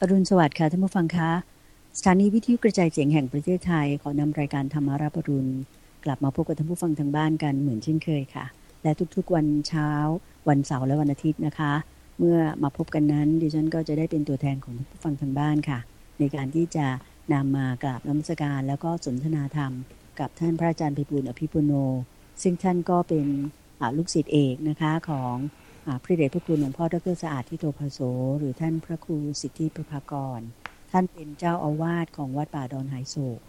อรุณสวัสดิ์ค่ะท่านผู้ฟังคะสถานีวิทยุกระจายเสียงแห่งประเทศไทย ขอนำรายการธรรมาราปรุณ กลับมาพบกับท่านผู้ฟังทางบ้านกันเหมือนเช่นเคยค่ะ และทุกๆวันเช้า วันเสาร์และวันอาทิตย์นะคะ เมื่อมาพบกันนั้นดิฉันก็จะได้เป็นตัวแทนของท่านผู้ฟังทางบ้านค่ะ ในการที่จะนำมากราบนมัสการแล้วก็สนทนาธรรม กับท่านพระอาจารย์พิบูลอภิปุโน ซึ่งท่านก็เป็นลูกศิษย์เอกนะคะของ พระเดชพระคุณหลวงพ่อดรสะอาดที่โตภโส หรือท่านพระครูสิทธิประภากร ท่านเป็นเจ้าอาวาสของวัดป่าดอนไหโศก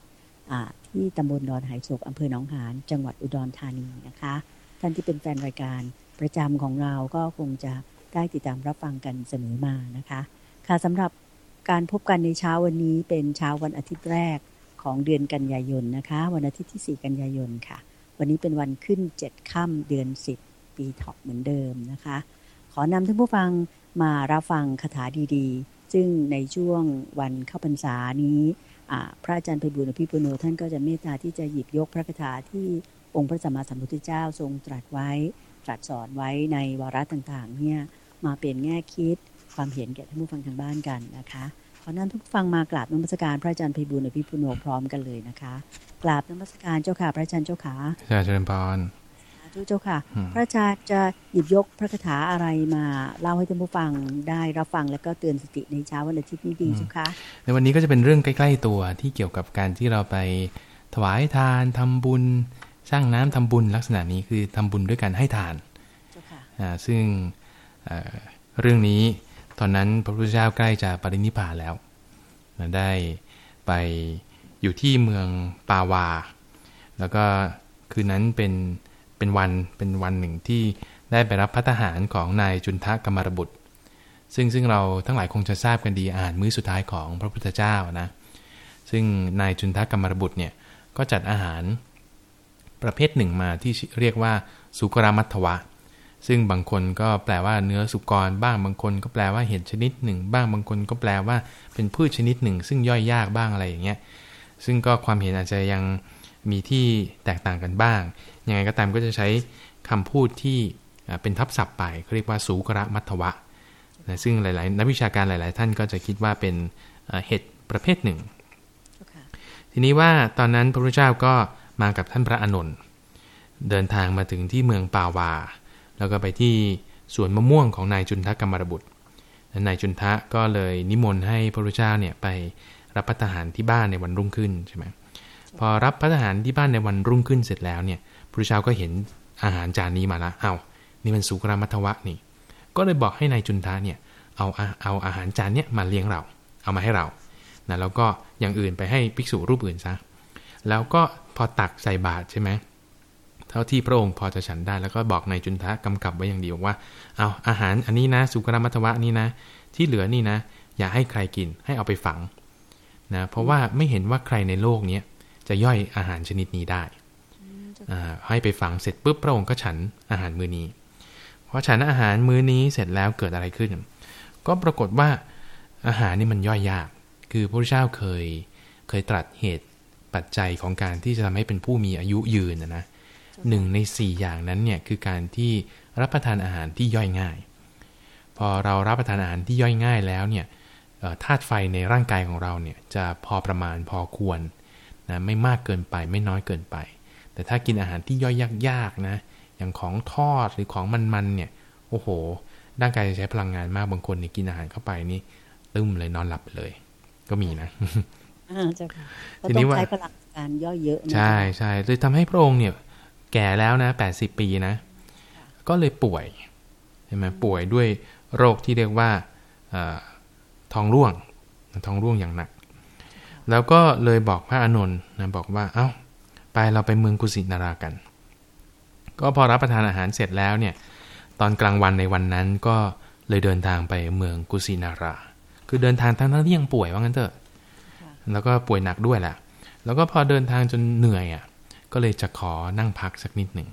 ที่ตำบลดอนไหโศกอำเภอหนองหานจังหวัดอุดรธานีนะคะ ท่านที่เป็นแฟนรายการประจำของเราก็คงจะได้ติดตามรับฟังกันเสมอมานะคะ ค่ะสำหรับการพบกันในเช้าวันนี้เป็นเช้าวันอาทิตย์แรกของเดือนกันยายนนะคะ วันอาทิตย์ที่ 4 กันยายนค่ะ วันนี้เป็นวันขึ้น 7 ค่ำเดือน 10 ปีถอกเหมือนเดิมนะคะ ขอนำท่านผู้ฟังมารับฟังคาถาดีๆ ซึ่งในช่วงวันเข้าพรรษานี้พระอาจารย์ไพบุญอภิปุโนท่านก็จะเมตตาที่จะหยิบยกพระคาถาที่องค์พระสัมมาสัมพุทธเจ้าทรงตรัสไว้ตรัสสอนไว้ในวาระต่างๆเนี่ยมาเป็นแง่คิดความเห็นแก่ท่านผู้ฟังทางบ้านกันนะคะขอนั้นทุกฟังมากราบนมัสการพระอาจารย์ไพบุญอภิปุโนพร้อมกันเลยนะคะกราบนมัสการเจ้าค่ะพระอาจารย์เจ้าขาใช่เชิญพร ทุกเจ้าค่ะ พระอาจารย์จะหยิบยกพระคาถาอะไรมาเล่าให้ท่านผู้ฟังได้รับฟังแล้วก็เตือนสติในเช้าวันอาทิตย์นี้ดีเจ้าค่ะในวันนี้ก็จะเป็นเรื่องใกล้ ๆ ตัวที่เกี่ยวกับการที่เราไปถวายทานทำบุญ สร้างน้ำทำบุญลักษณะนี้คือทำบุญด้วยการให้ทานซึ่งเรื่องนี้ตอนนั้นพระพุทธเจ้าใกล้จะปรินิพพานแล้ว ได้ไปอยู่ที่เมืองปาวา แล้วก็คืนนั้นเป็น เป็นวันเป็นวันหนึ่งที่ได้ไปรับพัฒหารของนายจุนทะกรรมรบุตร ซึ่งซึ่งเราทั้งหลายคงจะทราบกันดีอ่านมื้อสุดท้ายของพระพุทธเจ้านะซึ่งนายจุนทะกรรมรบุตรเนี่ยก็จัดอาหารประเภทหนึ่งมาที่เรียกว่าสุกรามัทวะ ซึ่งบางคนก็แปลว่าเนื้อสุกรบ้างบางคนก็แปลว่าเห็ดชนิดหนึ่ง บ้างบางคนก็แปลว่าเป็นพืชชนิดหนึ่ง ซึ่งย่อยยากบ้างอะไรอย่างเงี้ยซึ่งก็ความเห็นอาจจะยัง มีที่แตกต่างกันบ้าง ยังไงก็ตามก็จะใช้คำพูดที่เป็นทับศัพท์ไปเขาเรียกว่าสูกระมัทวะนะซึ่งหลายๆ นักวิชาการหลาย ๆ ท่านก็จะคิดว่าเป็นเห็ดประเภทหนึ่งทีนี้ว่าตอนนั้นพระพุทธเจ้าก็มากับท่านพระอานนท์เดินทางมาถึงที่เมืองปาวา แล้วก็ไปที่สวนมะม่วงของนายจุนทะกรรมรบุตรนายจุนทะก็เลยนิมนต์ให้พระพุทธเจ้าเนี่ยไปรับพัฒหารที่บ้านในวันรุ่งขึ้นใช่ไหม พอรับพัฒหารที่บ้านในวันรุ่งขึ้นเสร็จแล้วเนี่ยพระเจ้าก็เห็นอาหารจานนี้มาละเอา้านี่มันสุกรามัทวะนี่ ก็เลยบอกให้นายจุนทะเนี่ยเอาเอาอาหารจานเนี้ยมาเลี้ยงเรา เอามาให้เรานะแล้วก็อย่างอื่นไปให้ภิกษุรูปอื่นซะแล้วก็พอตักใส่บาตรใช่ไหมเท่าที่พระองค์พอจะฉันได้แล้วก็บอกนายจุนทะกำกับไว้อย่างเดียวว่าเอาอาหารอันนี้นะสุกรามัทวะนี่นะ ที่เหลือนี่นะ อย่าให้ใครกินให้เอาไปฝังนะเพราะว่าไม่เห็นว่าใครในโลกนี้ จะย่อยอาหารชนิดนี้ได้ให้ไปฝังเสร็จปุ๊บพระองค์ก็ฉันอาหารมื้อนี้พอฉันอาหารมื้อนี้เสร็จแล้วเกิดอะไรขึ้น ก็ปรากฏว่าอาหารนี่มันย่อยยาก คือพระพุทธเจ้าเคยเคยตรัสเหตุปัจจัยของการที่จะทำให้เป็นผู้มีอายุยืนนะนะหนึ่งในสี่อย่างนั้นเนี่ยคือการที่รับประทานอาหารที่ย่อยง่าย พอเรารับประทานอาหารที่ย่อยง่ายแล้วเนี่ยธาตุไฟในร่างกายของเราเนี่ยจะพอประมาณพอควร นะไม่มากเกินไปไม่น้อยเกินไป แต่ถ้ากินอาหารที่ย่อยยากๆนะอย่างของทอดหรือของมันๆเนี่ยโอ้โหร่างกายจะใช้พลังงานมากบางคนเนี่ยกินอาหารเข้าไปนี่ตึ้มเลยนอนหลับไปเลย ก็มีนะทีนี้ว่าใช้พลังงานย่อยเยอะใช่ใช่เลยทำให้พระองค์เนี่ย แก่แล้วนะแปดสิบปีนะ ก็เลยป่วยใช่ไหมป่วยด้วยโรคที่เรียกว่าท้องร่วงท้องร่วงอย่างหนัก แล้วก็เลยบอกพระอานนท์นะบอกว่าเอา้าไปเราไปเมืองกุสินารากัน ก็พอรับประทานอาหารเสร็จแล้วเนี่ยตอนกลางวันในวันนั้นก็เลยเดินทางไปเมืองกุสินารา คือเดินทางทั้งที่ยังป่วยว่างั้นเถอะ แล้วก็ป่วยหนักด้วยแหละ แล้วก็พอเดินทางจนเหนื่อยอะ ก็เลยจะขอนั่งพักสักนิดหนึ่ง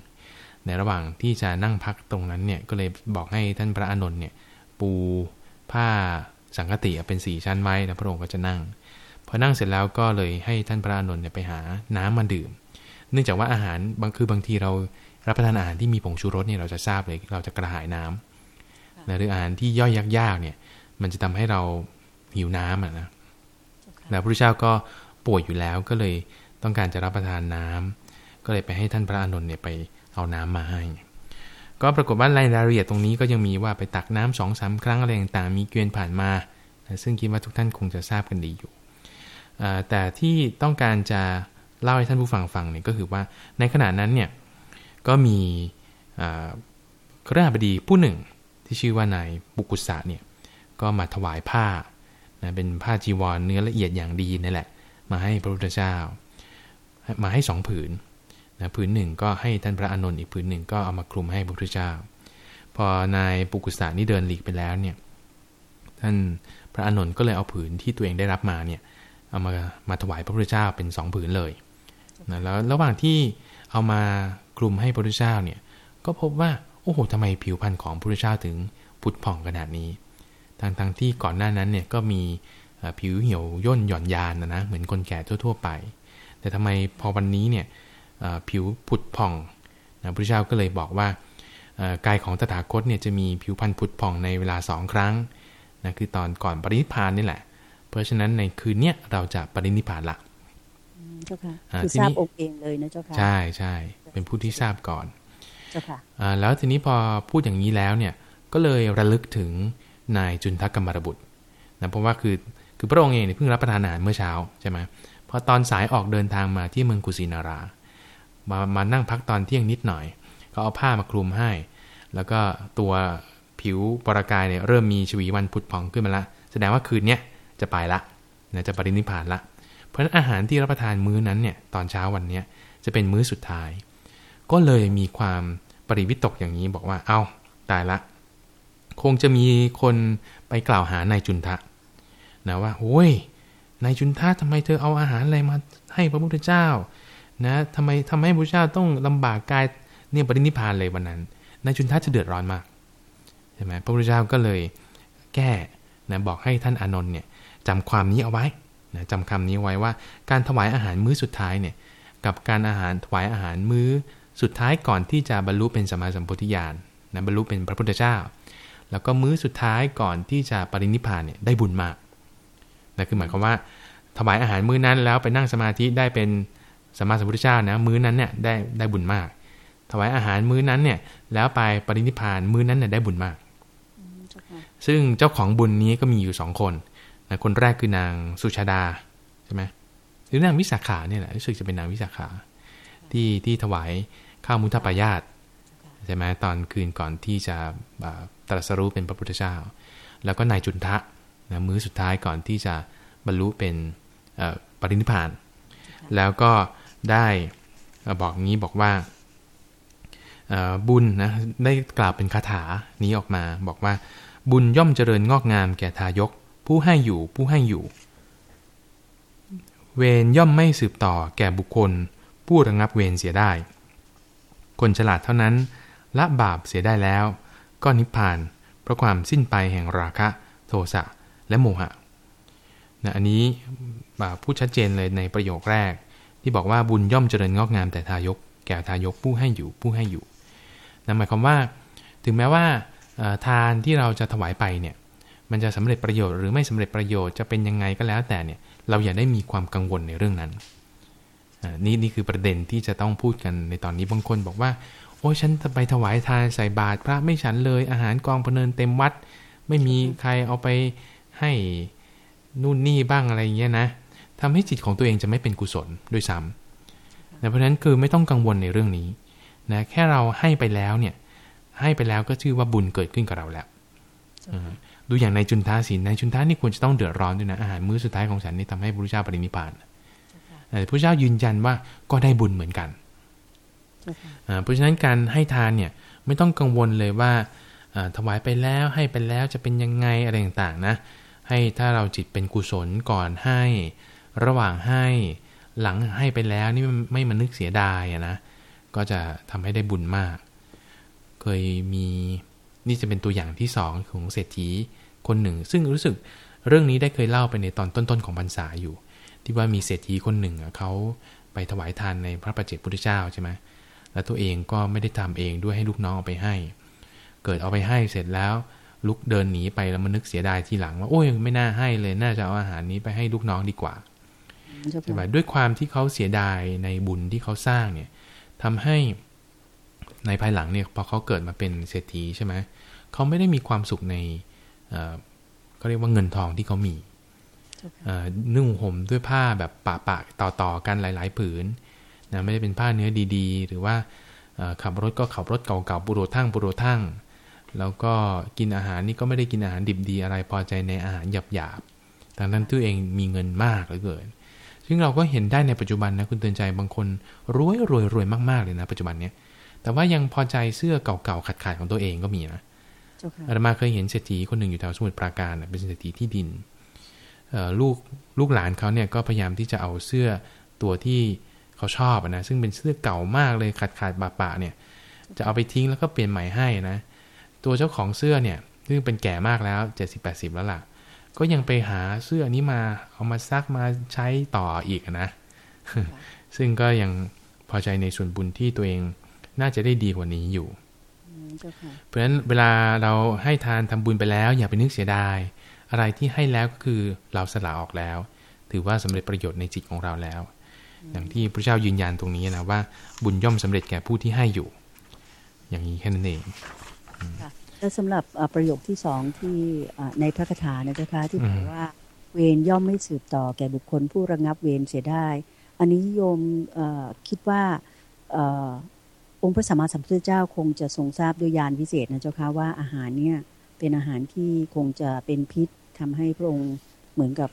ในระหว่างที่จะนั่งพักตรงนั้นเนี่ย ก็เลยบอกให้ท่านพระอานนท์เนี่ย ปูผ้าสังกติเป็นสี่ชั้นไม้แล้วพระองค์ก็จะนั่ง อนั่งเสร็จแล้วก็เลยให้ท่านพระอานนเนี่ยไปหาน้ำมาดื่ม เนื่องจากว่าอาหารบางคือบางทีเรารับประทานอาหารที่มีผงชูรสเนี่ยเราจะทราบเลยเราจะกระหายน้ำหรืออาหารที่ย่อยยากๆเนี่ย มันจะทำให้เราหิวน้ำอะนะแล้วพระเจ้าก็ป่วยอยู่แล้วก็เลยต้องการจะรับประทานน้ำก็เลยไปให้ท่านพระอานนท์เนี่ยไปเอาน้ำมาให้ ก็ปรากฏว่ารายละเอียดตรงนี้ก็ยังมีว่าไปตักน้ำสองสาครั้งอะไรต่างๆมีเกวียนผ่านมา ซึ่งคิดว่าทุกท่านคงจะทราบกันดีอยู่ แต่ที่ต้องการจะเล่าให้ท่านผู้ฟังฟังเนี่ยก็คือว่าในขณะนั้นเนี่ยก็มีครหบดีผู้หนึ่งที่ชื่อว่านายบุกุสะเนี่ยก็มาถวายผ้านะเป็นผ้าจีวรเนื้อละเอียดอย่างดีนี่แหละ มาให้พระพุทธเจ้า มาให้สองผืนนะผืนหนึ่งก็ให้ท่านพระอานนท์อีกผืนหนึ่งก็เอามาคลุมให้พระพุทธเจ้า พอนายปุกุสะนี่เดินหลีกไปแล้วเนี่ยท่านพระอานนท์ก็เลยเอาผืนที่ตัวเองได้รับมาเนี่ย เอามามาถวายพระพุทธเจ้าเป็นสองผืนเลยนะแล้วระหว่างที่เอามาคลุมให้พระพุทธเจ้าเนี่ยก็พบว่าโอ้โหทำไมผิวพรรณของพระพุทธเจ้าถึงผุดผ่องขนาดนี้ทั้งทั้งที่ก่อนหน้านั้นเนี่ยก็มีผิวเหี่ยวย่นหย่อนยานนะนะเหมือนคนแก่ทั่ว ๆ ไป แต่ทำไมพอวันนี้เนี่ยผิวผุดผ่องนะพระเจ้าก็เลยบอกว่ากายของตถาคตเนี่ยจะมีผิวพรรณผุดผ่องในเวลาสองครั้งนะคือตอนก่อนปรินิพานนี่แหละ เพราะฉะนั้นในคืนเนี้ยเราจะปรินิพานละเจ้าค่ะคือทราบองค์เองเลยนะเจ้าค่ะใช่ใช่เป็นผู้ที่ทราบก่อนเจ้าค่ะแล้วทีนี้พอพูดอย่างนี้แล้วเนี่ยก็เลยระลึกถึงนายจุนทกรรมรบุตรนะเพราะว่าคือคือพระองค์เองเนี่ยเพิ่งรับประทานอาหารเมื่อเช้าใช่ไหมพอตอนสายออกเดินทางมาที่เมืองกุสินารา มามานั่งพักตอนเที่ยงนิดหน่อย ก็เอาผ้ามาคลุมให้ แล้วก็ตัวผิวปรากายเนี่ยเริ่มมีชวีวันผุดผ่องขึ้นมาละแสดงว่าคืนเนี้ย จะไปละนะจะปรินิพานละ เพราะฉะนั้นอาหารที่รับประทานมื้อนั้นเนี่ยตอนเช้าวันเนี้ยจะเป็นมื้อสุดท้าย ก็เลยมีความปริวิตกอย่างนี้บอกว่าเอา้าตายละ คงจะมีคนไปกล่าวหานายจุนทะนะว่าโอ้ยนายจุนทะทำไมเธอเอาอาหารอะไรมาให้พระพุทธเจ้านะทำไมทำให้พระเจ้าต้องลำบากกายเนี่ยปรินิพานเลยวันนั้นนายจุนทะจะเดือดร้อนมากใช่ไหมพระพุทธเจ้าก็เลยแก้นะบอกให้ท่านอานนท์เนี่ย จำความนี้เอาไว้นะจำคำนี้ไว้ว่าการถวายอาหารมื้อสุดท้ายเนี่ยกับการอาหารถวายอาหารมื้อสุดท้ายก่อนที่จะบรรลุเป็นสมาสัมพุทธิญาณนะบรรลุเป็นพระพุทธเจ้า แล้วก็มื้อสุดท้ายก่อนที่จะปรินิพานเนี่ยได้บุญมากนะคือหมายความว่าถวายอาหารมื้อนั้นแล้วไปนั่งสมาธิได้เป็นสมมาสัมพุทธเจ้านะมื้อนั้นเนี่ยได้ได้บุญมาก ถวายอาหารมื้อนั้นเนี่ยแล้วไปปรินิพานมื้อนั้นเนี่ยได้บุญมาก ซึ่งเจ้าของบุญนี้ก็มีอยู่สองคน นะคนแรกคือนางสุชาดาใช่ไหมหรือนางวิสาขาเนี่ยแหละรู้สึกจะเป็นนางวิสาขา ที่ที่ถวายข้าวมุทปายาตใช่ไหมตอนคืนก่อนที่จะตรัสรู้เป็นพระพุทธเจ้า แล้วก็นายจุนทะนะมื้อสุดท้ายก่อนที่จะบรรลุเป็นปรินิพาน แล้วก็ได้บอกงี้บอกว่าบุญนะได้กล่าวเป็นคาถานี้ออกมา บอกว่าบุญย่อมเจริญงอกงามแก่ทายก ผู้ให้อยู่ผู้ให้อยู่ เวรย่อมไม่สืบต่อแก่บุคคล ผู้ระงับเวรเสียได้ คนฉลาดเท่านั้นละบาปเสียได้แล้ว ก็นิพพาน เพราะความสิ้นไปแห่งราคะ โทสะและโมหะนะอันนี้พูดชัดเจนเลยในประโยคแรก ที่บอกว่าบุญย่อมเจริญงอกงามแต่ทายก แก่ทายกผู้ให้อยู่ผู้ให้อยู่นั่นหมายความว่า ถึงแม้ว่าทานที่เราจะถวายไปเนี่ย มันจะสำเร็จประโยชน์หรือไม่สำเร็จประโยชน์จะเป็นยังไงก็แล้วแต่เนี่ยเราอย่าได้มีความกังวลในเรื่องนั้นนี่นี่คือประเด็นที่จะต้องพูดกันในตอนนี้บางคนบอกว่า โอ้ฉันไปถวายทานใส่บาตรพระไม่ฉันเลยอาหารกองพเนินเต็มวัด ไม่มีใครเอาไปให้นู่นนี่บ้างอะไรเงี้ยนะทำให้จิตของตัวเองจะไม่เป็นกุศลด้วยซ้ำเพราะฉะนั้นคือไม่ต้องกังวลในเรื่องนี้นะแค่เราให้ไปแล้วเนี่ยให้ไปแล้วก็ชื่อว่าบุญเกิดขึ้นกับเราแล้ว ดูอย่างในจุนทาศีลในจุนทานี่ควรจะต้องเดือดร้อนด้วยนะอาหารมื้อสุดท้ายของฉันนี่ทำให้พระพุทธเจ้าปรินิพพานแต่พระเจ้ายืนยันว่าก็ได้บุญเหมือนกันเพราะฉะนั้นการให้ทานเนี่ยไม่ต้องกังวลเลยว่าถวายไปแล้วให้ไปแล้วจะเป็นยังไงอะไรต่างๆนะให้ถ้าเราจิตเป็นกุศลก่อนให้ ระหว่างให้หลังให้ไปแล้วนี่ไม่มานึกเสียดายนะก็จะทำให้ได้บุญมาก เคยมี นี่จะเป็นตัวอย่างที่สองของเศรษฐีคนหนึ่ง ซึ่งรู้สึกเรื่องนี้ได้เคยเล่าไปในตอนต้นๆของพรรษาอยู่ ที่ว่ามีเศรษฐีคนหนึ่งเขาไปถวายทานในพระประเจกพุทธเจ้าใช่ไหมแล้วตัวเองก็ไม่ได้ทำเองด้วยให้ลูกน้องเอาไปให้ เกิดเอาไปให้เสร็จแล้วลุกเดินหนีไปแล้วมันนึกเสียดายทีหลังว่าโอ้ยไม่น่าให้เลยน่าจะเอาอาหารนี้ไปให้ลูกน้องดีกว่าใช่ไหมด้วยความที่เขาเสียดายในบุญที่เขาสร้างเนี่ยทำให้ ในภายหลังเนี่ยพอเขาเกิดมาเป็นเศรษฐีใช่ไหมเขาไม่ได้มีความสุขในเขาเรียกว่าเงินทองที่เขามีนุ่งห่มด้วยผ้าแบบปะปะต่อต่อกันหลาย ๆ ผืนนะไม่ได้เป็นผ้าเนื้อดีๆ หรือว่าขับรถก็ขับรถเก่าๆปุโรทั่งปุโรทั่ง แล้วก็กินอาหารนี่ก็ไม่ได้กินอาหารดิบดีอะไรพอใจในอาหารหยาบๆดังนั้นตัวเองมีเงินมากเหลือเกิน ซึ่งเราก็เห็นได้ในปัจจุบันนะคุณเตือนใจบางคนรวยรวยรวยมากๆเลยนะปัจจุบันเนี้ย แต่ว่ายังพอใจเสื้อเก่าๆขาดๆของตัวเองก็มีนะอาตมาเคยเห็นเศรษฐีคนหนึ่งอยู่แถวสมุทรปราการเป็นเศรษฐีที่ดินลูกลูกหลานเขาเนี่ยก็พยายามที่จะเอาเสื้อตัวที่เขาชอบนะซึ่งเป็นเสื้อเก่ามากเลยขาดขาดบาปะเนี่ยจะเอาไปทิ้งแล้วก็เปลี่ยนใหม่ให้นะ ตัวเจ้าของเสื้อเนี่ยซึ่งเป็นแก่มากแล้วเจ็ดสิบแปดสิบแล้วล่ะ ก็ยังไปหาเสื้อนี้มาเอามาซักมาใช้ต่ออีกนะ ซึ่งก็ยังพอใจในส่วนบุญที่ตัวเอง น่าจะได้ดีกว่านี้อยู่เพราะฉะนั้นเวลาเราให้ทานทำบุญไปแล้ว อย่าไปนึกเสียดาย อะไรที่ให้แล้วก็คือเราสละออกแล้ว ถือว่าสำเร็จประโยชน์ในจิตของเราแล้ว อย่างที่พระเจ้ายืนยันตรงนี้นะว่าบุญย่อมสำเร็จแก่ผู้ที่ให้อยู่ อย่างนี้แค่นั้นเองแล้วสำหรับประโยคที่สองที่ในพระคาถานะเจ้าคะที่บอกว่าเวรย่อมไม่สืบต่อแก่บุคคลผู้ระงับเวรเสียได้ อันนี้โยมคิดว่า องค์พระสัมมาสัมพุทธเจ้าคงจะทรงทราบด้วยญาณพิเศษนะเจ้าค่ะว่าอาหารเนี่ยเป็นอาหารที่คงจะเป็นพิษทำให้พระองค์เหมือนกับ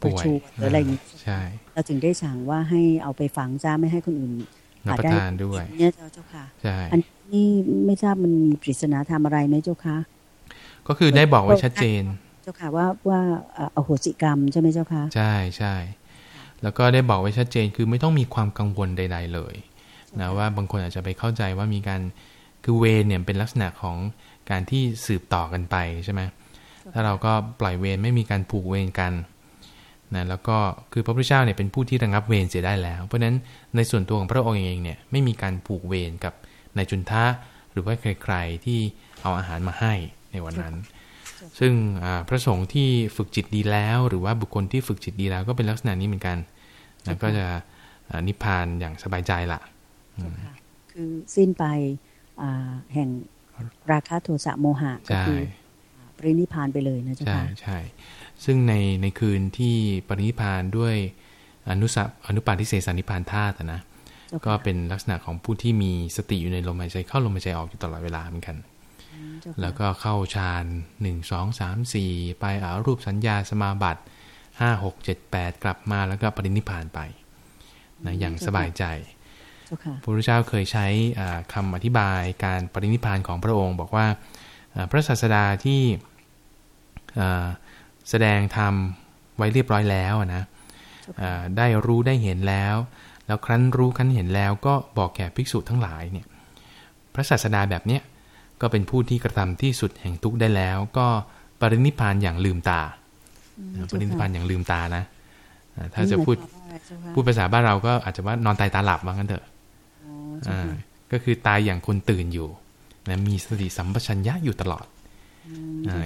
ประชูหรืออะไรอย่างนี้ใช่เราจึงได้สั่งว่าให้เอาไปฝังจ้าไม่ให้คนอื่นรับประทานด้วยเนี่ยเจ้าค่ะใช่อันนี้ไม่ทราบมันมีปริศนาธรรมอะไรไหมเจ้าค่ะก็คือได้บอกไว้ชัดเจน เจ้าค่ะว่าว่าอโหสิกรรมใช่ไหมเจ้าค่ะใช่ใช่แล้วก็ได้บอกไว้ชัดเจนคือไม่ต้องมีความกังวลใด ๆ เลย นะว่าบางคนอาจจะไปเข้าใจว่ามีการคือเวรเนี่ยเป็นลักษณะของการที่สืบต่อกันไปใช่ไหมถ้าเราก็ปล่อยเวรไม่มีการผูกเวรกันนะแล้วก็คือพระพุทธเจ้าเนี่ยเป็นผู้ที่ระงับเวรเสียได้แล้ว เพราะฉะนั้นในส่วนตัวของพระองค์เองเนี่ยไม่มีการผูกเวรกับนายจุนทะหรือว่าใครๆที่เอาอาหารมาให้ในวันนั้น ซึ่งพระสงฆ์ที่ฝึกจิตดีแล้ว หรือว่าบุคคลที่ฝึกจิตดีแล้วก็เป็นลักษณะนี้เหมือนกันแล้วก็จะนิพพานอย่างสบายใจละ คือสิ้นไปแห่งราคะโทสะโมหะก็คือปรินิพานไปเลยนะเจ้าค่ะใช่ใช่ซึ่งในในคืนที่ปรินิพานด้วยอนุสัอนุปาทิเสสนิพานธาตุนะก็เป็นลักษณะของผู้ที่มีสติอยู่ในลมหายใจเข้าลมหายใจออกอยู่ตลอดเวลาเหมือนกัน แล้วก็เข้าฌานหนึ่งสองสามสี่ไปอารูปสัญญาสมาบัติห้าหกเจ็ดแปดกลับมาแล้วก็ปรินิพานไปนะอย่างสบายใจ พระพุทธเจ้าเคยใช้คำอธิบายการปรินิพานของพระองค์ บอกว่าพระศาสดาที่แสดงธรรมไว้เรียบร้อยแล้วนะได้รู้ได้เห็นแล้ว แล้วครั้นรู้ครั้นเห็นแล้วก็บอกแก่ภิกษุทั้งหลายเนี่ยพระศาสดาแบบเนี้ยก็เป็นผู้ที่กระทำที่สุดแห่งทุกได้แล้ว ก็ปรินิพานอย่างลืมตาปรินิพานอย่างลืมตานะถ้าจะพูดพูดภาษาบ้านเราก็อาจจะว่านอนตายตาหลับว่างั้นเถอะ ก็คือตายอย่างคนตื่นอยู่นะมีสติสัมปชัญญะอยู่ตลอด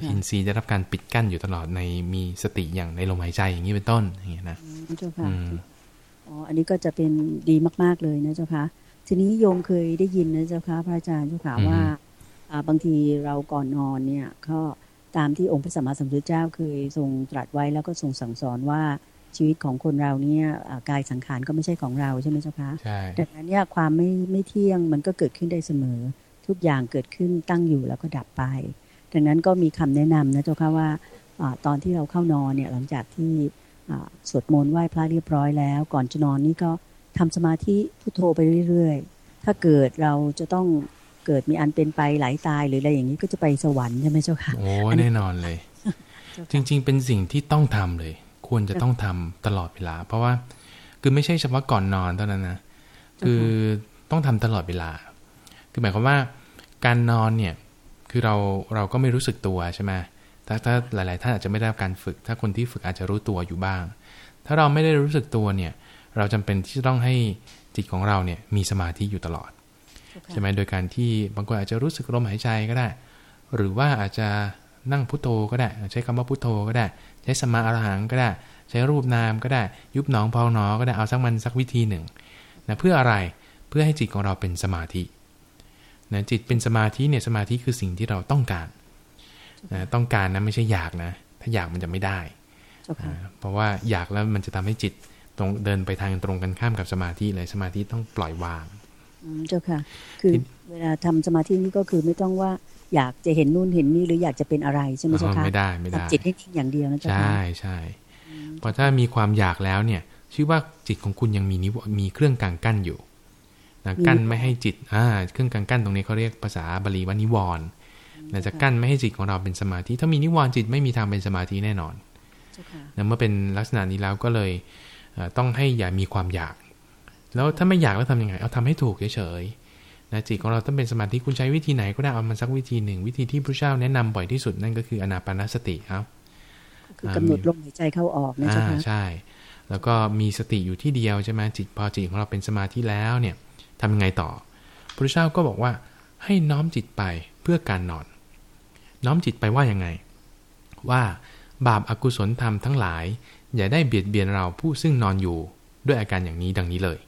อินทรีย์ได้รับการปิดกั้นอยู่ตลอดในมีสติอย่างในลมหายใจอย่างนี้เป็นต้นอย่างเงี้ยนะเจ้าค่ะอ๋ออันนี้ก็จะเป็นดีมาก ๆเลยนะเจ้าค่ะทีนี้โยมเคยได้ยินนะเจ้าค่ะพระอาจารย์เจ้าค่ะว่าบางทีเราก่อนนอนเนี่ยก็ตามที่องค์พระสัมมาสัมพุทธเจ้าเคยทรงตรัสไว้แล้วก็ทรงสั่งสอนว่า ชีวิตของคนเราเนี่ยกายสังขารก็ไม่ใช่ของเราใช่ไหมเจ้าคะใช่ดังนั้นเนี่ยความไม่ไม่เที่ยงมันก็เกิดขึ้นได้เสมอ ทุกอย่างเกิดขึ้นตั้งอยู่แล้วก็ดับไป ดังนั้นก็มีคำแนะนำนะเจ้าค่ะว่าตอนที่เราเข้านอนเนี่ยหลังจากที่สวดมนต์ไหว้พระเรียบร้อยแล้ว ก่อนจะนอนนี่ก็ทำสมาธิพุโทโธไปเรื่อยๆ ถ้าเกิดเราจะต้องเกิดมีอันเป็นไปไหลาตายหรืออะไรอย่างนี้ก็จะไปสวรรค์ใช่ไหมเจ้าค่ะโอ้แน่นอนเลย จริง ๆ เป็นสิ่งที่ต้องทำเลย ควรจะต้องทำตลอดเวลา เพราะว่าคือไม่ใช่เฉพาะก่อนนอนเท่านั้นนะคือต้องทำตลอดเวลา คือหมายความว่าการนอนเนี่ยคือเราเราก็ไม่รู้สึกตัวใช่ไหมถ้าถ้าหลาย ๆ ท่านอาจจะไม่ได้รับการฝึก ถ้าคนที่ฝึกอาจจะรู้ตัวอยู่บ้าง ถ้าเราไม่ได้รู้สึกตัวเนี่ย เราจำเป็นที่จะต้องให้จิตของเราเนี่ยมีสมาธิอยู่ตลอด ใช่ไหมโดยการที่บางคนอาจจะรู้สึกลมหายใจก็ได้ หรือว่าอาจจะ นั่งพุทโธก็ได้ ใช้คำว่าพุทโธก็ได้ ใช้สมาอรหังก็ได้ ใช้รูปนามก็ได้ ยุบหนองพองหนอก็ได้เอาสักมันสักวิธีหนึ่งนะเพื่ออะไรเพื่อให้จิตของเราเป็นสมาธินะจิตเป็นสมาธิเนี่ยสมาธิคือสิ่งที่เราต้องการนะต้องการนะไม่ใช่อยากนะ ถ้าอยากมันจะไม่ได้เพราะว่าอยากแล้วมันจะทำให้จิตตรงเดินไปทางตรงกันข้ามกับสมาธิเลยสมาธิต้องปล่อยวาง เจ้าค่ะ คือเวลาทำสมาธินี่ก็คือไม่ต้องว่าอยากจะเห็นนู่นเห็นนี่หรืออยากจะเป็นอะไรใช่ไหมเจ้าค่ะไม่ได้ไม่ได้จิตให้นิ่งอย่างเดียวนะเจ้าค่ะใช่ใช่พอถ้ามีความอยากแล้วเนี่ย ชื่อว่าจิตของคุณยังมีนิวมีเครื่องกลางกั้นอยู่นะกั้นไม่ให้จิตอ่าเครื่องกลางกั้นตรงนี้เขาเรียกภาษาบาลีว่านิวรณ์นะจะกั้นไม่ให้จิตของเราเป็นสมาธิ ถ้ามีนิวรณ์จิตไม่มีทางเป็นสมาธิแน่นอนนะเมื่อเป็นลักษณะนี้แล้วก็เลยต้องให้อย่ามีความอยาก แล้วถ้าไม่อยากแล้วทำยังไง เอาทำให้ถูกเฉยๆนะจิตของเราต้องเป็นสมาธิคุณใช้วิธีไหนก็ได้เอามันสักวิธีหนึ่ง วิธีที่พระเจ้าแนะนำบ่อยที่สุดนั่นก็คืออนาปานสติครับคือกำหนดลมหายใจเข้าออกนะจ๊ะใช่ แล้วก็มีสติอยู่ที่เดียวใช่ไหมจิตพอจิตของเราเป็นสมาธิแล้วเนี่ยทำยังไงต่อพระเจ้าก็บอกว่าให้น้อมจิตไปเพื่อการนอน น้อมจิตไปว่ายังไง ว่าบาปอากุศลธรรมทั้งหลาย อย่าได้เบียดเบียนเราผู้ซึ่งนอนอยู่ด้วยอาการอย่างนี้ดังนี้เลย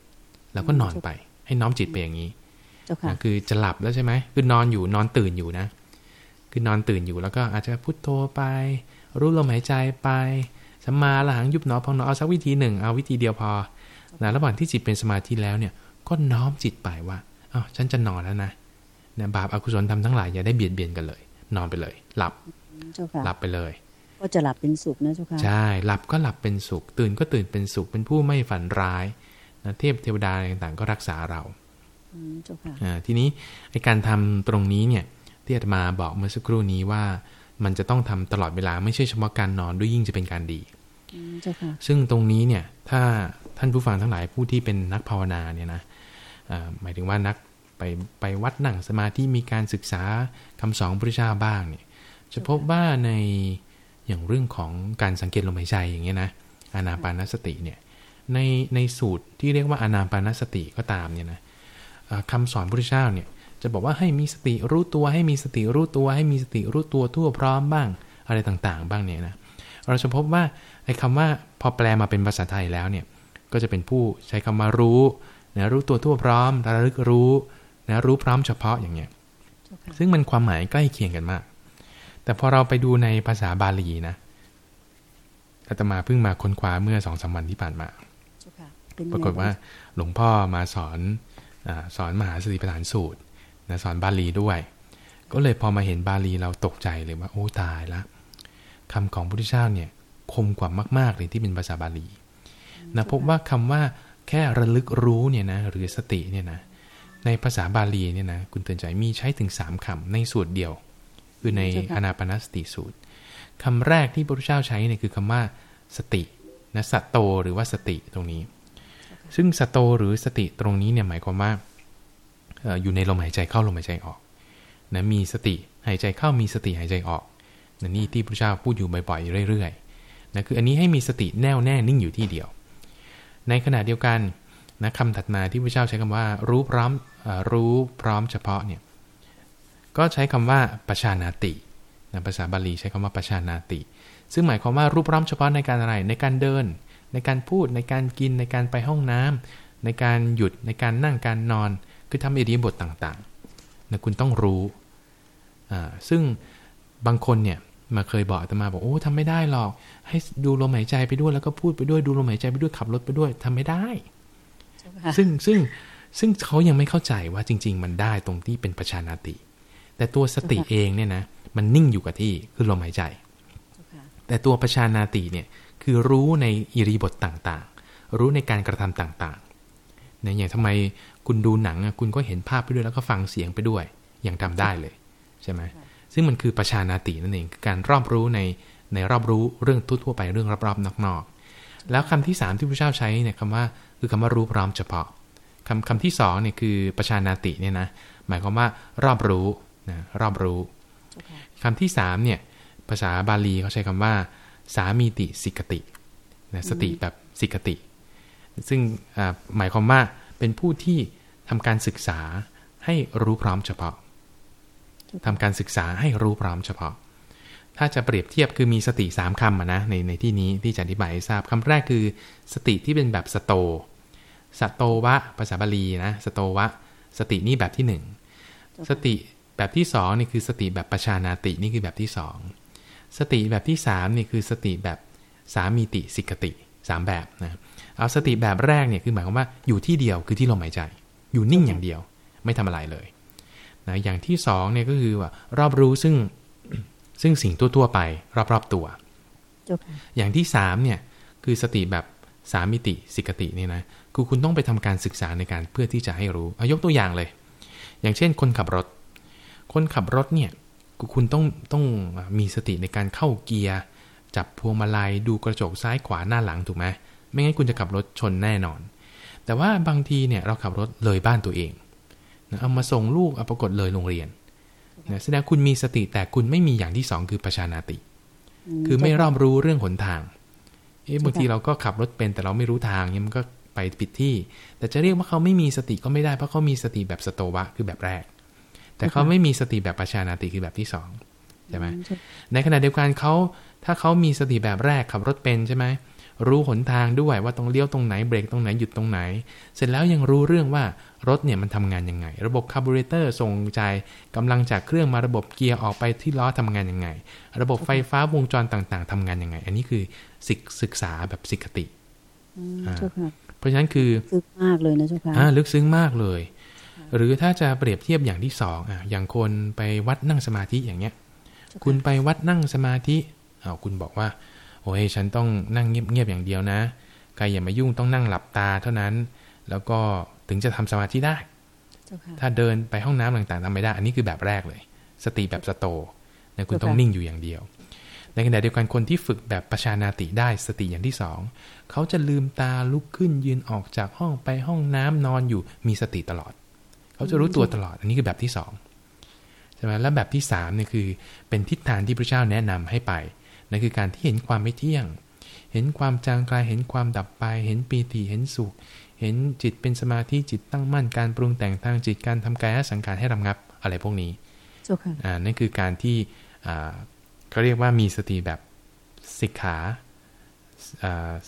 แล้วก็นอนไป ให้น้อมจิตไปอย่างนี้คือจะหลับแล้วใช่ไหมคือนอนอยู่นอนตื่นอยู่นะ คือนอนตื่นอยู่แล้วก็อาจจะพุโทโธไป รู้ลมหายใจไปสัมมาละหังยุบหนอพองหนอเอาสักวิธีหนึ่งเอาวิธีเดียวพอนะระหว่างที่จิตเป็นสมาธิแล้วเนี่ย ก็น้อมจิตไปว่าอ๋อฉันจะนอนแล้วนะนะบาปอากุศลทำทั้งหลายอย่าได้เบียดเบียนกันเลย นอนไปเลย หลับหลับไปเลย ก็จะหลับเป็นสุขนะเจ้าค่ะใช่หลับก็หลับเป็นสุข ตื่นก็ตื่นเป็นสุขเป็นผู้ไม่ฝันร้ายนะ เทพเทวดาต่างๆ ก็รักษาเราเจ้าค่ะทีนี้ในการทำตรงนี้เนี่ยที่อาตมาบอกเมื่อสักครู่นี้ว่า มันจะต้องทำตลอดเวลาไม่ใช่เฉพาะการนอนด้วยยิ่งจะเป็นการดีซึ่งตรงนี้เนี่ยถ้าท่านผู้ฟังทั้งหลายผู้ที่เป็นนักภาวนาเนี่ยนะหมายถึงว่านักไปไปวัดนั่งสมาธิมีการศึกษาคำสอนพระเจ้าบ้างเนี่ยจะพบว่าในอย่างเรื่องของการสังเกตลมหายใจอย่างเงี้ยนะอานาปานสติเนี่ย ในในสูตรที่เรียกว่าอานาปานสติก็ตามเนี่ยนะคำสอนพระเจ้าเนี่ยจะบอกว่าให้มีสติรู้ตัวให้มีสติรู้ตัว ให้มีสติรู้ตัวทั่วพร้อมบ้างอะไรต่างๆ บ้างเนี่ยนะเราจะพบว่าไอ้คำว่าพอแปลมาเป็นภาษาไทยแล้วเนี่ยก็จะเป็นผู้ใช้คำว่ารู้นะรู้ตัวทั่วพร้อมระลึกรู้นะรู้พร้อมเฉพาะอย่างเงี้ยซึ่งมันความหมายใกล้เคียงกันมาก แต่พอเราไปดูในภาษาบาลีนะอาตมาเพิ่งมาค้นคว้าเมื่อสองสามวันที่ผ่านมา ปรากฏว่าหลวงพ่อมาสอนอสอนมหาสติปัฏฐานสูตรนะสอนบาลีด้วย ก็เลยพอมาเห็นบาลีเราตกใจเลยว่าโอ้ตายละคำของพระพุทธเจ้าเนี่ยคมกว่ามาก ๆ เลยที่เป็นภาษาบาลีนะพบว่าคำว่าแค่ระลึกรู้เนี่ยนะหรือสติเนี่ยนะในภาษาบาลีเนี่ยนะคุณเตือนใจมีใช้ถึงสามคำในสูตรเดียว คือในอนาปนสติสูตรคำแรกที่พระพุทธเจ้าใช้เนี่ยคือคำว่าสตินะสัตโตหรือว่าสติตรงนี้ ซึ่งสตโตหรือสติตรงนี้เนี่ยหมายความว่าอยู่ในลมหายใจเข้าลมหายใจออกนะมีสติหายใจเข้ามีสติหายใจออกนะนี่ที่พระเจ้าพูดอยู่บ่อยๆเรื่อยๆนะคืออันนี้ให้มีสติแน่วแน่นิ่งอยู่ที่เดียว ในขณะเดียวกันนะคำถัดมาที่พระเจ้าใช้คำว่ารู้พร้อมรู้พร้อมเฉพาะเนี่ยก็ใช้คำว่าปชานาตินะภาษาบาลีใช้คำว่าปชานาติ ซึ่งหมายความว่ารูปร้อมเฉพาะในการอะไรในการเดิน ในการพูดในการกินในการไปห้องน้ำในการหยุดในการนั่งการนอน คือทำอิริยาบถต่างๆนะคุณต้องรู้อ่าซึ่งบางคนเนี่ยมาเคยบอกตมาบอกโอ้ทำไม่ได้หรอก ให้ดูลมหายใจไปด้วยแล้วก็พูดไปด้วยดูลมหายใจไปด้วยขับรถไปด้วยทำไม่ได้ ซึ่งซึ่งซึ่งเขายังไม่เข้าใจว่าจริง ๆ มันได้ตรงที่เป็นประชานาติ แต่ตัวสติเองเนี่ยนะมันนิ่งอยู่กับที่คือลมหายใจ แต่ตัวประชานาติเนี่ย คือรู้ในอิริบทต่างๆ รู้ในการกระทำต่างๆเนี่ยอย่างทำไมคุณดูหนังคุณก็เห็นภาพไปด้วยแล้วก็ฟังเสียงไปด้วย อย่างทำได้เลยใช่ไหมซึ่งมันคือประชานาตินั่นเองคือการรอบรู้ในในรอบรู้เรื่องทั่วๆไปเรื่องรอบๆนอกๆแล้วคำที่สามที่พระเจ้าใช้เนี่ยคำว่าคือคำว่ารู้พร้อมเฉพาะคำคำที่สองเนี่ยคือประชานาติเนี่ยนะหมายความว่ารอบรู้นะรอบรู้คำที่สามเนี่ยภาษาบาลีเขาใช้คำว่า สามีติสิกตินะสติแบบสิกติ ซึ่งหมายความว่าเป็นผู้ที่ทำการศึกษาให้รู้พร้อมเฉพาะทำการศึกษาให้รู้พร้อมเฉพาะ ถ้าจะเปรียบเทียบคือมีสติสามคำนะในในที่นี้ที่จะอธิบายให้ทราบคำแรกคือ สติที่เป็นแบบสโตสโตวะ ภาษาบาลีนะสโตวะ สตินี่แบบที่หนึ่งสติแบบที่สองนี่คือสติแบบประชานาตินี่คือแบบที่สอง สติแบบที่สามนี่คือสติแบบสามีติสิกติสามแบบนะเอาสติแบบแรกเนี่ยคือหมายความว่าอยู่ที่เดียวคือที่ลมหายใจ อยู่นิ่งอย่างเดียวไม่ทำอะไรเลยนะอย่างที่สองเนี่ยก็คือว่ารอบรู้ซึ่งซึ่งสิ่งทั่วๆไป รอบๆตัว อย่างที่สามเนี่ยคือสติแบบสามิติสิกตินี่นะคือคุณต้องไปทำการศึกษาในการเพื่อที่จะให้รู้เอายกตัวอย่างเลย อย่างเช่น คนขับรถ คนขับรถเนี่ย คุณต้องต้องมีสติในการเข้าเกียร์ จับพวงมาลัยดูกระจกซ้ายขวาหน้าหลังถูกไหมไม่งั้นคุณจะขับรถชนแน่นอน แต่ว่าบางทีเนี่ยเราขับรถเลยบ้านตัวเองนะเอามาส่งลูกเอาปรากฏเลยโรงเรียนนะแสดงคุณมีสติแต่คุณไม่มีอย่างที่สองคือประชานาติ คือไม่รอบรู้เรื่องหนทางเอ๊ะบางทีเราก็ขับรถเป็นแต่เราไม่รู้ทางเนี่ยมันก็ไปผิดที่ แต่จะเรียกว่าเขาไม่มีสติก็ไม่ได้เพราะเขามีสติแบบสโตวะคือแบบแรก แต่เขาไม่มีสติแบบประชานาติคือแบบที่สองใช่ไหมในขณะเดียวกันเขาถ้าเขามีสติแบบแรกขับรถเป็นใช่ไหมรู้หนทางด้วยว่าต้องเลี้ยวตรงไหนเบรกตรงไหนหยุดตรงไหน เสร็จแล้วยังรู้เรื่องว่ารถเนี่ยมันทำงานยังไง ระบบคาร์บูเรเตอร์ส่งใจกำลังจากเครื่องมาระบบเกียร์ออกไปที่ล้อทำงานยังไง ระบบไฟฟ้าวงจรต่างๆทำงานยังไง อันนี้คือศึกษาแบบสิกติเพราะฉะนั้นคือลึกมากเลยนะเจ้าค่ะลึกซึ้งมากเลย หรือถ้าจะเปรียบเทียบอย่างที่สองอะอย่างคนไปวัดนั่งสมาธิอย่างเงี้ย คุณไปวัดนั่งสมาธิอ้าวคุณบอกว่า โอ้ยฉันต้องนั่งเงียบๆอย่างเดียวนะใครอย่ามายุ่งต้องนั่งหลับตาเท่านั้น แล้วก็ถึงจะทำสมาธิได้ ถ้าเดินไปห้องน้ำต่างๆทำไม่ได้ อันนี้คือแบบแรกเลย สติแบบสโตนะคุณต้องนิ่งอยู่อย่างเดียว ในขณะเดียวกันคนที่ฝึกแบบประชานาติได้สติอย่างที่สองเขาจะลืมตาลุกขึ้นยืนออกจากห้องไปห้องน้ำนอนอยู่มีสติตลอด เขาจะรู้ตัวตลอด อันนี้คือแบบที่สองใช่ไหมแล้วแบบที่สามเนี่ยคือเป็นทิศทางที่พระเจ้าแนะนำให้ไปนั่นคือการที่เห็นความไม่เที่ยง เห็นความจางกลายเห็นความดับไป เห็นปีติเห็นสุข เห็นจิตเป็นสมาธิจิตตั้งมั่นการปรุงแต่งทางจิตการทำกายสังการให้รำงับอะไรพวกนี้อ่านั่นคือการที่อ่าเขาเรียกว่ามีสติแบบสิกขา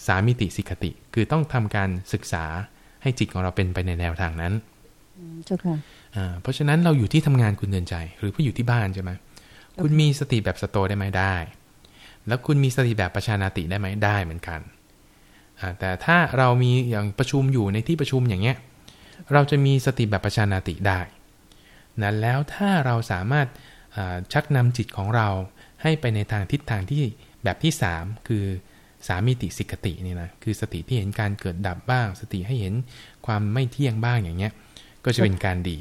สามิติสิกติ คือต้องทำการศึกษาให้จิตของเราเป็นไปในแนวทางนั้น เจ้าค่ะเพราะฉะนั้นเราอยู่ที่ทำงานคุณเดินใจ หรือผู้อยู่ที่บ้านใช่ไหมคุณมีสติแบบสโตได้ไหมได้ แล้วคุณมีสติแบบประชานาติได้ไหมได้เหมือนกันแต่ถ้าเรามีอย่างประชุมอยู่ในที่ประชุมอย่างเงี้ยเราจะมีสติแบบประชานาติได้นะแล้วถ้าเราสามารถชักนำจิตของเราให้ไปในทางทิศทางที่แบบที่สามคือสามิติสิกตินี่นะคือสติที่เห็นการเกิดดับบ้าง สติให้เห็นความไม่เที่ยงบ้างอย่างเงี้ย ก็จะเป็นการดี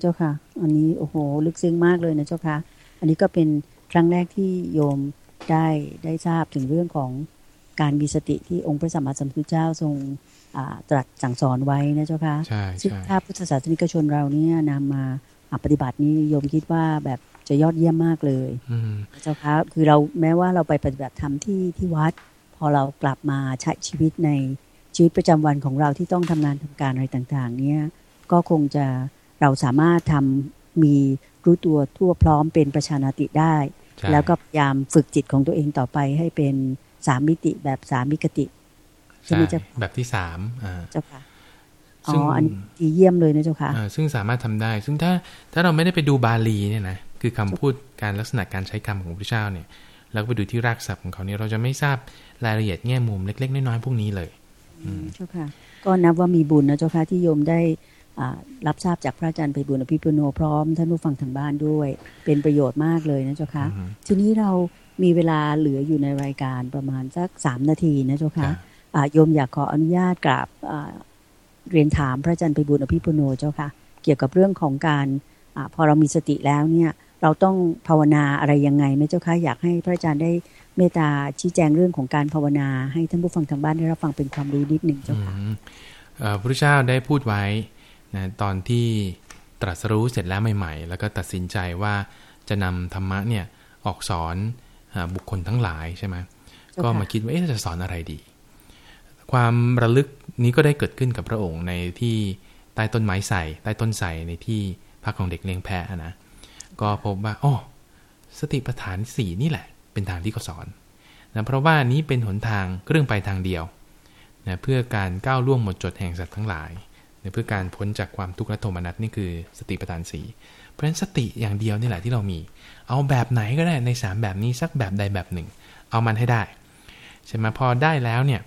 เจ้าค่ะ อันนี้โอ้โห ลึกซึ้งมากเลยนะเจ้าค่ะ อันนี้ก็เป็นครั้งแรกที่โยมได้ได้ทราบถึงเรื่องของการมีสติที่องค์พระสัมมาสัมพุทธเจ้าทรงตรัสสั่งสอนไว้นะเจ้าค่ะซึ่งถ้าพุทธศาสนิกชนเราเนี่ยนำมาปฏิบัตินี้โยมคิดว่าแบบจะยอดเยี่ยมมากเลยเจ้าค่ะคือเราแม้ว่าเราไปปฏิบัติธรรมที่ที่วัด พอเรากลับมาใช้ชีวิตใน ชีวิตประจำวันของเราที่ต้องทำงานทำการอะไรต่าง ๆ เนี่ยก็คงจะเราสามารถทำมีรู้ตัวทั่วพร้อมเป็นประชานาติได้ แล้วก็พยายามฝึกจิตของตัวเองต่อไปให้เป็นสามมิติแบบสามมิกติใช่ไหมเจ้าแบบที่สามเจ้าค่ะอ๋ออันดีเยี่ยมเลยนะเจ้าค่ะซึ่งสามารถทำได้ ซึ่งถ้าถ้าเราไม่ได้ไปดูบาลีเนี่ยนะคือคำพูดการลักษณะการใช้คำของพระเจ้าเนี่ยแล้วไปดูที่รากศัพท์ของเขาเนี่ยเราจะไม่ทราบรายละเอียดแง่มุมเล็ก ๆ น้อยๆพวกนี้เลย เจ้าค่ะ ก็นับว่ามีบุญนะเจ้าค่ะที่โยมได้รับทราบจากพระอาจารย์ไปบุญอภิปุโนพร้อมท่านผู้ฟังทางบ้านด้วย เป็นประโยชน์มากเลยนะเจ้าคะทีนี้เรามีเวลาเหลืออยู่ในรายการประมาณสักสามนาทีนะเจ้าคะโยมอยากขออนุญาตกราบเรียนถามพระอาจารย์ไปบุญอภิปุโนเจ้าค่ะ เกี่ยวกับเรื่องของการอพอเรามีสติแล้วเนี่ยเราต้องภาวนาอะไรยังไงไหมเจ้าคะอยากให้พระอาจารย์ได้ เมตตาชี้แจงเรื่องของการภาวนา ให้ท่านผู้ฟังทางบ้านได้รับฟังเป็นความรู้นิดหนึ่งเจ้าค่ะพระพุทธเจ้าได้พูดไว้นะตอนที่ตรัสรู้เสร็จแล้วใหม่ๆ แล้วก็ตัดสินใจว่าจะนำธรรมะเนี่ยออกสอนบุคคลทั้งหลายใช่ไหมก็มาคิดว่าจะสอนอะไรดี ความระลึกนี้ก็ได้เกิดขึ้นกับพระองค์ในที่ใต้ต้นไม้ใส่ใต้ต้นใส่ในที่พักของเด็กเลี้ยงแพะนะก็พบว่าโอ้สติปัฏฐานสี่นี่แหละ เป็นทางที่เขาสอนนะเพราะว่านี้เป็นหนทางเครื่องไปทางเดียวนะเพื่อการก้าวล่วงหมดจดแห่งสัตว์ทั้งหลายนะเพื่อการพ้นจากความทุกข์และโทมนัสนี่คือสติปัฏฐานสีเพราะฉะนั้นสติอย่างเดียวนี่แหละที่เรามี เอาแบบไหนก็ได้ในสามแบบนี้สักแบบใดแบบหนึ่ง เอามันให้ได้ใช่ไหมพอได้แล้วเนี่ย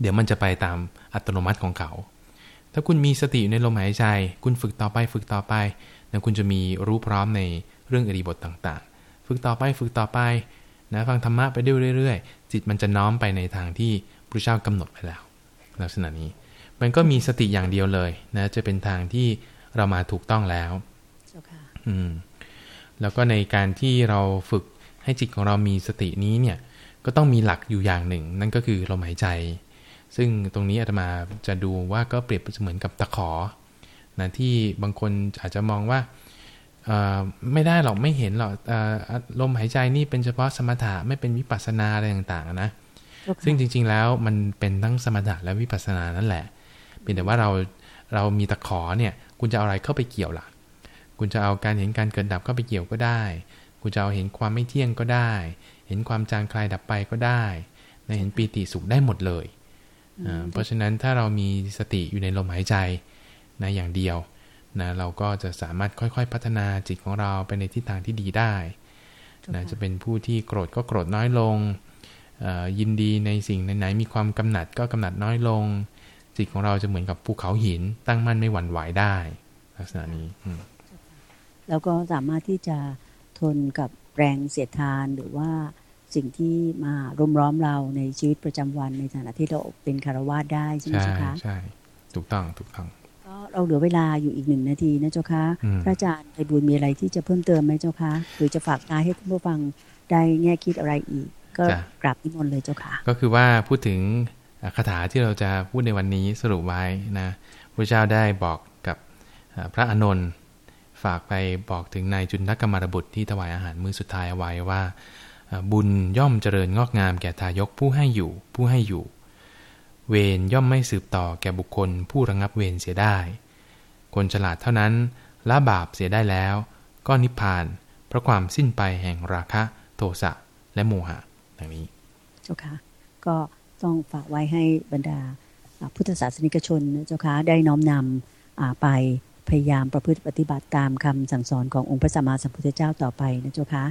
เดี๋ยวมันจะไปตามอัตโนมัติของเขา ถ้าคุณมีสติในลมหายใจ คุณฝึกต่อไปฝึกต่อไปนะคุณจะมีรู้พร้อมในเรื่องอริบทต่าง ฝึกต่อไปฝึกต่อไปนะฟังธรรมะไปเรื่อยๆ จิตมันจะน้อมไปในทางที่พระเจ้ากำหนดไปแล้ว ลักษณะนี้ มันก็มีสติอย่างเดียวเลยนะจะเป็นทางที่เรามาถูกต้องแล้วอืมแล้วก็ในการที่เราฝึกให้จิตของเรามีสตินี้เนี่ยก็ต้องมีหลักอยู่อย่างหนึ่ง นั่นก็คือลมหายใจ ซึ่งตรงนี้อาตมาจะดูว่าก็เปรียบเหมือนกับตะขอนะที่บางคนอาจจะมองว่า ไม่ได้หรอกไม่เห็นหรอกลมหายใจนี่เป็นเฉพาะสมถะไม่เป็นวิปัสสนาอะไรต่างๆนะ ซึ่งจริง ๆแล้วมันเป็นทั้งสมถะและวิปัสสนานั่นแหละเป็นแต่ว่าเราเรามีตะขอเนี่ย คุณจะเอาอะไรเข้าไปเกี่ยวล่ะ คุณจะเอาการเห็นการเกิดดับเข้าไปเกี่ยวก็ได้ คุณจะเอาเห็นความไม่เที่ยงก็ได้ เห็นความจางคลายดับไปก็ได้เห็นปีติสุขได้หมดเลย เพราะฉะนั้นถ้าเรามีสติอยู่ในลมหายใจนะอย่างเดียว นะเราก็จะสามารถค่อยๆพัฒนาจิตของเราไปในทิศทางที่ดีได้นะจะเป็นผู้ที่โกรธก็โกรธน้อยลง ยินดีในสิ่งไหนๆมีความกำหนัดก็กำหนัดน้อยลง จิตของเราจะเหมือนกับภูเขาหิน ตั้งมั่นไม่หวั่นไหวได้ ลักษณะนี้แล้วก็สามารถที่จะทนกับแรงเสียดทานหรือว่าสิ่งที่มารุมร้อมเราในชีวิตประจำวันในฐานะที่เราเป็นคารวาสได้ใช่ไหมคะใช่ ถูกต้องถูกต้อง เราเหลือเวลาอยู่อีกหนึ่งนาทีนะเจ้าคะพระอาจารย์ไพบุญมีอะไรที่จะเพิ่มเติมไหมเจ้าคะหรือจะฝากตาให้ท่านผู้ฟังได้แง่คิดอะไรอีก ก็กราบนิมนต์เลยเจ้าค่ะ ก็คือว่าพูดถึงคาถาที่เราจะพูดในวันนี้สรุปไว้นะพระเจ้าได้บอกกับพระอานนท์ฝากไปบอกถึงนายจุนทักกมารบุตรที่ถวายอาหารมื้อสุดท้ายเอาไว้ว่า บุญย่อมเจริญงอกงามแก่ทายกผู้ให้อยู่ ผู้ให้อยู่ เวรย่อมไม่สืบต่อแก่บุคคล ผู้ระงับเวรเสียได้ คนฉลาดเท่านั้นละบาปเสียได้แล้ว ก็นิพพาน เพราะความสิ้นไปแห่งราคะ โทสะและโมหะดังนี้เจ้าค่ะก็ต้องฝากไว้ให้บรรดาพุทธศาสนิกชนเจ้าค่ะได้น้อมนำไปพยายามประพฤติปฏิบัติตามคำสั่งสอนขององค์พระสัมมาสัมพุทธเจ้าต่อไปนะเจ้าค่ะ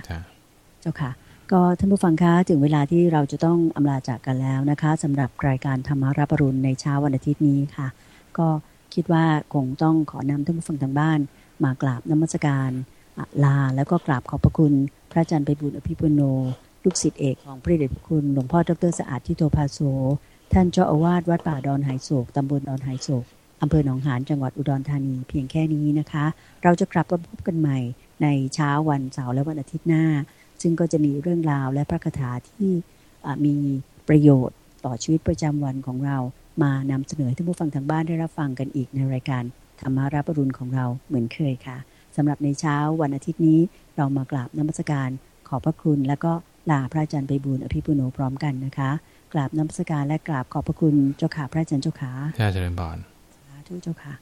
เจ้าค่ะ ก็ท่านผู้ฟังคะถึงเวลาที่เราจะต้องอำลาจากกันแล้วนะคะสำหรับรายการธรรมารับปรุณในเช้าวันอาทิตย์นี้ค่ะ ก็ คิดว่าคงต้องขอนำท่านผู้ฟังทางบ้าน มากราบนมัสการลา แล้วก็กราบขอบพระคุณพระอาจารย์ไปบุญอภิปุโน ลูกศิษย์เอกของพระเดชพระคุณหลวงพ่อดรสะอาดทิโตภาโซท่านเจ้าอาวาสวัดป่าดอนไหโศกตำบลดอนไหโศกอำเภอหนองหานจังหวัดอุดรธานีเพียงแค่นี้นะคะ เราจะกลับมาพบกันใหม่ในเช้าวันเสาร์และวันอาทิตย์หน้า ซึ่งก็จะมีเรื่องราวและพระคาถาที่มีประโยชน์ต่อชีวิตประจำวันของเรา มานำเสนอให้ท่านผู้ฟังทางบ้านได้รับฟังกันอีกในรายการธรรมาราปรุณของเราเหมือนเคยค่ะสำหรับในเช้าวันอาทิตย์นี้เรามากราบนมัสการขอบพระคุณ และก็ลาพระอาจารย์ไปบูญอภิปุโนพร้อมกันนะคะกราบนมัสการและกราบขอบพระคุณเจ้าขาพระอาจารย์เจ้าขาเจ้าเจริญบานสาธุเจ้าค่ะ